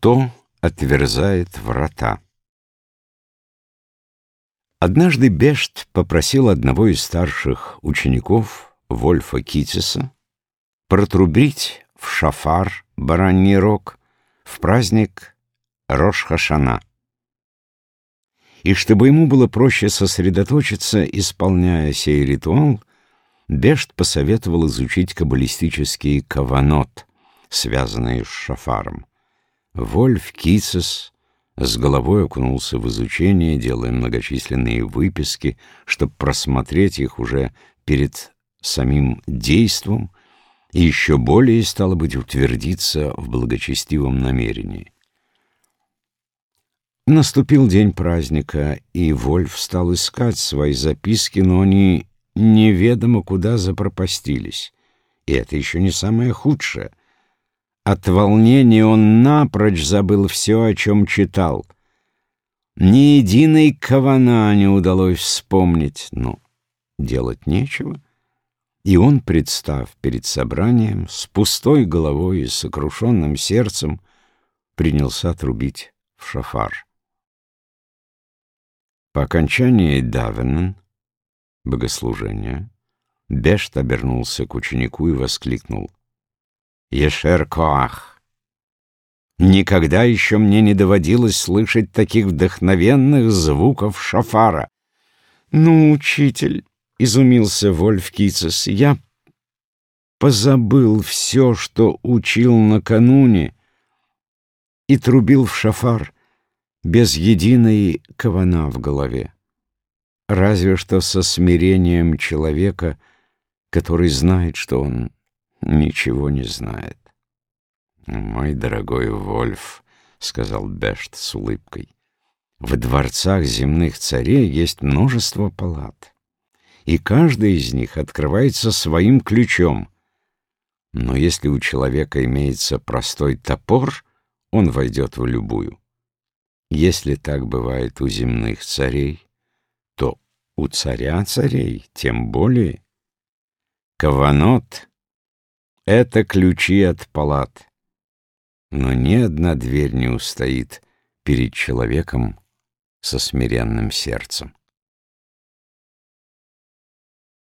Кто отверзает врата? Однажды Бешт попросил одного из старших учеников, Вольфа Китиса, протрубить в шафар бараний рог в праздник Рош-Хашана. И чтобы ему было проще сосредоточиться, исполняя сей ритуал, Бешт посоветовал изучить каббалистический каванот, связанные с шафаром. Вольф Кисес с головой окунулся в изучение, делая многочисленные выписки, чтобы просмотреть их уже перед самим действом и еще более, стало быть, утвердиться в благочестивом намерении. Наступил день праздника, и Вольф стал искать свои записки, но они неведомо куда запропастились. И это еще не самое худшее. От волнения он напрочь забыл все, о чем читал. Ни единой кавана не удалось вспомнить, но делать нечего. И он, представ перед собранием, с пустой головой и сокрушенным сердцем, принялся трубить в шафар. По окончании Давенен, богослужения, Бешт обернулся к ученику и воскликнул. Ешер Коах. Никогда еще мне не доводилось слышать таких вдохновенных звуков шафара. Ну, учитель, — изумился Вольф Кицес, — я позабыл все, что учил накануне, и трубил в шафар без единой кавана в голове. Разве что со смирением человека, который знает, что он ничего не знает. «Мой дорогой Вольф», — сказал Бешт с улыбкой, — «в дворцах земных царей есть множество палат, и каждая из них открывается своим ключом. Но если у человека имеется простой топор, он войдет в любую. Если так бывает у земных царей, то у царя царей тем более. Каванот это ключи от палат. Но ни одна дверь не устоит перед человеком со смиренным сердцем.